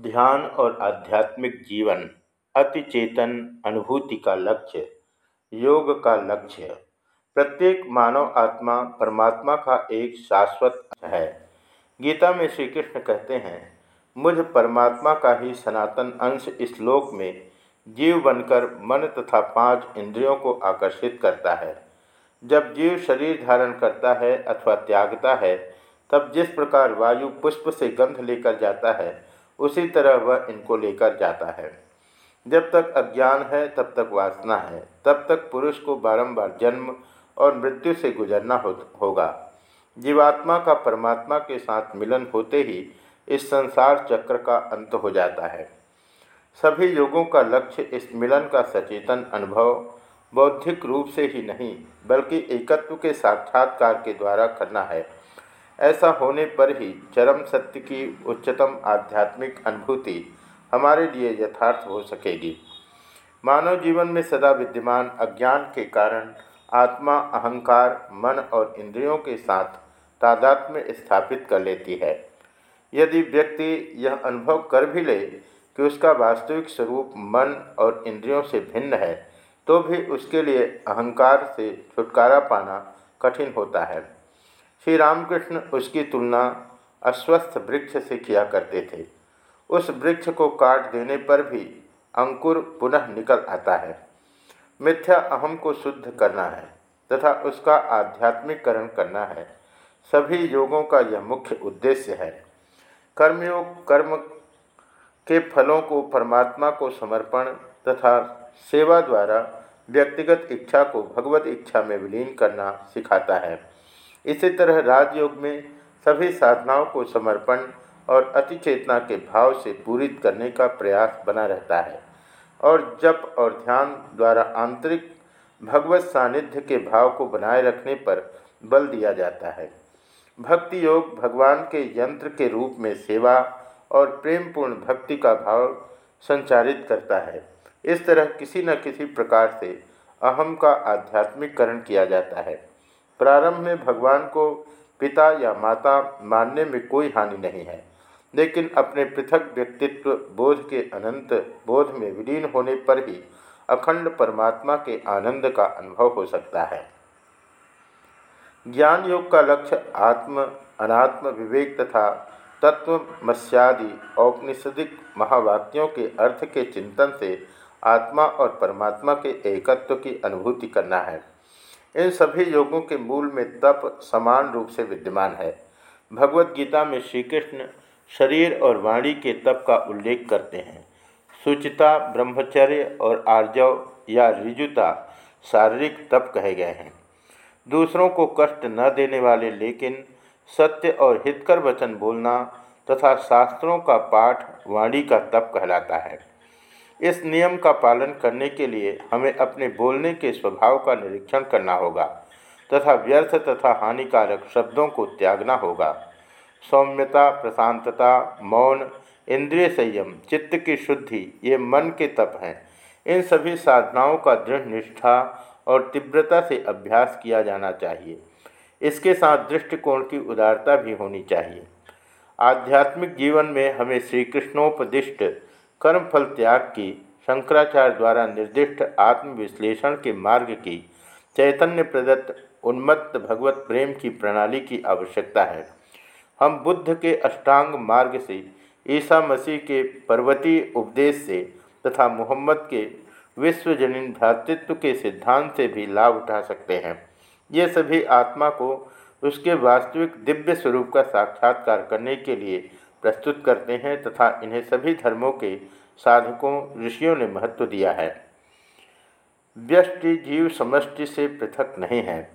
ध्यान और आध्यात्मिक जीवन अति चेतन अनुभूति का लक्ष्य, योग का लक्ष्य। प्रत्येक मानव आत्मा परमात्मा का एक शाश्वत है। गीता में श्री कृष्ण कहते हैं, मुझ परमात्मा का ही सनातन अंश इस लोक में जीव बनकर मन तथा पाँच इंद्रियों को आकर्षित करता है। जब जीव शरीर धारण करता है अथवा त्यागता है, तब जिस प्रकार वायु पुष्प से गंध लेकर जाता है उसी तरह वह इनको लेकर जाता है। जब तक अज्ञान है तब तक वासना है। तब तक पुरुष को बारंबार जन्म और मृत्यु से गुजरना हो, होगा। जीवात्मा का परमात्मा के साथ मिलन होते ही इस संसार चक्र का अंत हो जाता है। सभी योगों का लक्ष्य इस मिलन का सचेतन अनुभव बौद्धिक रूप से ही नहीं बल्कि एकत्व के साक्षात्कार के द्वारा करना है। ऐसा होने पर ही चरम सत्य की उच्चतम आध्यात्मिक अनुभूति हमारे लिए यथार्थ हो सकेगी। मानव जीवन में सदा विद्यमान अज्ञान के कारण आत्मा अहंकार, मन और इंद्रियों के साथ तादात्म्य स्थापित कर लेती है। यदि व्यक्ति यह अनुभव कर भी ले कि उसका वास्तविक स्वरूप मन और इंद्रियों से भिन्न है तो भी उसके लिए अहंकार से छुटकारा पाना कठिन होता है। श्री रामकृष्ण उसकी तुलना अस्वस्थ वृक्ष से किया करते थे। उस वृक्ष को काट देने पर भी अंकुर पुनः निकल आता है। मिथ्या अहम को शुद्ध करना है तथा उसका आध्यात्मिककरण करना है। सभी योगों का यह मुख्य उद्देश्य है। कर्मयोग कर्म के फलों को परमात्मा को समर्पण तथा सेवा द्वारा व्यक्तिगत इच्छा को भगवत इच्छा में विलीन करना सिखाता है। इसी तरह राजयोग में सभी साधनाओं को समर्पण और अति चेतना के भाव से पूरित करने का प्रयास बना रहता है। और जप और ध्यान द्वारा आंतरिक भगवत सानिध्य के भाव को बनाए रखने पर बल दिया जाता है। भक्ति योग भगवान के यंत्र के रूप में सेवा और प्रेमपूर्ण भक्ति का भाव संचारित करता है। इस तरह किसी न किसी प्रकार से अहम का आध्यात्मिककरण किया जाता है। प्रारंभ में भगवान को पिता या माता मानने में कोई हानि नहीं है, लेकिन अपने पृथक व्यक्तित्व बोध के अनंत बोध में विलीन होने पर ही अखंड परमात्मा के आनंद का अनुभव हो सकता है। ज्ञान योग का लक्ष्य आत्म, अनात्म विवेक तथा तत्व मस्यादि औपनिषदिक महावाक्यों के अर्थ के चिंतन से आत्मा और परमात्मा के एकत्व की अनुभूति करना है। इन सभी योगों के मूल में तप समान रूप से विद्यमान है। भगवत गीता में श्री कृष्ण शरीर और वाणी के तप का उल्लेख करते हैं। सुचिता, ब्रह्मचर्य और आर्जव या रिजुता शारीरिक तप कहे गए हैं। दूसरों को कष्ट न देने वाले लेकिन सत्य और हितकर वचन बोलना तथा शास्त्रों का पाठ वाणी का तप कहलाता है। इस नियम का पालन करने के लिए हमें अपने बोलने के स्वभाव का निरीक्षण करना होगा तथा व्यर्थ तथा हानिकारक शब्दों को त्यागना होगा। सौम्यता, प्रशांतता, मौन, इंद्रिय संयम, चित्त की शुद्धि, ये मन के तप हैं। इन सभी साधनाओं का दृढ़ निष्ठा और तीव्रता से अभ्यास किया जाना चाहिए। इसके साथ दृष्टिकोण की उदारता भी होनी चाहिए। आध्यात्मिक जीवन में हमें श्री कृष्णोपदिष्ट कर्मफल त्याग की शंकराचार्य द्वारा निर्दिष्ट आत्मविश्लेषण के मार्ग की चैतन्य प्रदत्त उन्मत्त भगवत प्रेम की प्रणाली की आवश्यकता है। हम बुद्ध के अष्टांग मार्ग से, ईसा मसीह के पर्वतीय उपदेश से तथा मोहम्मद के विश्वजनीन भ्रातृत्व के सिद्धांत से भी लाभ उठा सकते हैं। ये सभी आत्मा को उसके वास्तविक दिव्य स्वरूप का साक्षात्कार करने के लिए प्रस्तुत करते हैं तथा इन्हें सभी धर्मों के साधकों, ऋषियों ने महत्व दिया है। व्यष्टि जीव समष्टि से पृथक नहीं है।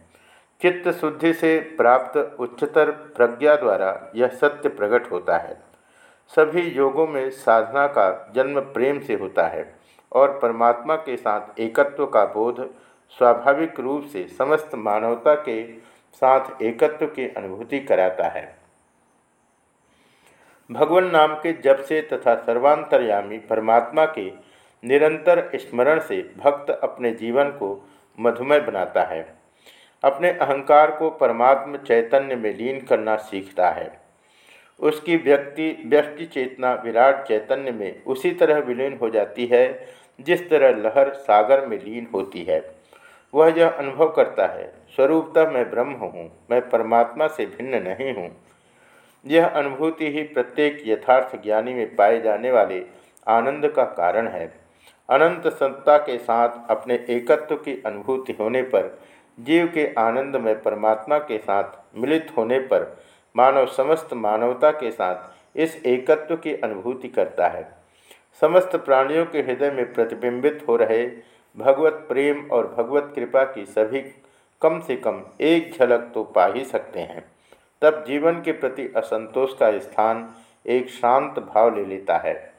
चित्त शुद्धि से प्राप्त उच्चतर प्रज्ञा द्वारा यह सत्य प्रकट होता है। सभी योगों में साधना का जन्म प्रेम से होता है और परमात्मा के साथ एकत्व का बोध स्वाभाविक रूप से समस्त मानवता के साथ एकत्व की अनुभूति कराता है। भगवान नाम के जप से तथा सर्वांतर्यामी परमात्मा के निरंतर स्मरण से भक्त अपने जीवन को मधुमय बनाता है। अपने अहंकार को परमात्म चैतन्य में लीन करना सीखता है। उसकी व्यक्ति व्यक्ति चेतना, विराट चैतन्य में उसी तरह विलीन हो जाती है, जिस तरह लहर सागर में लीन होती है। वह यह अनुभव करता है, स्वरूपतः मैं ब्रह्म हूँ, मैं परमात्मा से भिन्न नहीं हूँ। यह अनुभूति ही प्रत्येक यथार्थ ज्ञानी में पाए जाने वाले आनंद का कारण है। अनंत सत्ता के साथ अपने एकत्व की अनुभूति होने पर, जीव के आनंद में परमात्मा के साथ मिलित होने पर, मानव समस्त मानवता के साथ इस एकत्व की अनुभूति करता है। समस्त प्राणियों के हृदय में प्रतिबिंबित हो रहे भगवत प्रेम और भगवत कृपा की सभी कम से कम एक झलक तो पा ही सकते हैं। तब जीवन के प्रति असंतोष का स्थान एक शांत भाव ले लेता है,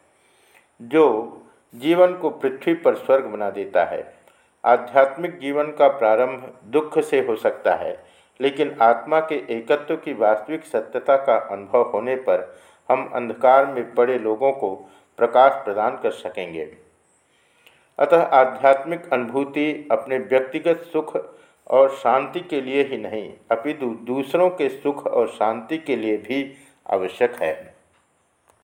जो जीवन को पृथ्वी पर स्वर्ग बना देता है। आध्यात्मिक जीवन का प्रारंभ दुख से हो सकता है, लेकिन आत्मा के एकत्व की वास्तविक सत्यता का अनुभव होने पर हम अंधकार में पड़े लोगों को प्रकाश प्रदान कर सकेंगे। अतः आध्यात्मिक अनुभूति अपने व्यक्तिगत सुख और शांति के लिए ही नहीं, अपितु दूसरों के सुख और शांति के लिए भी आवश्यक है।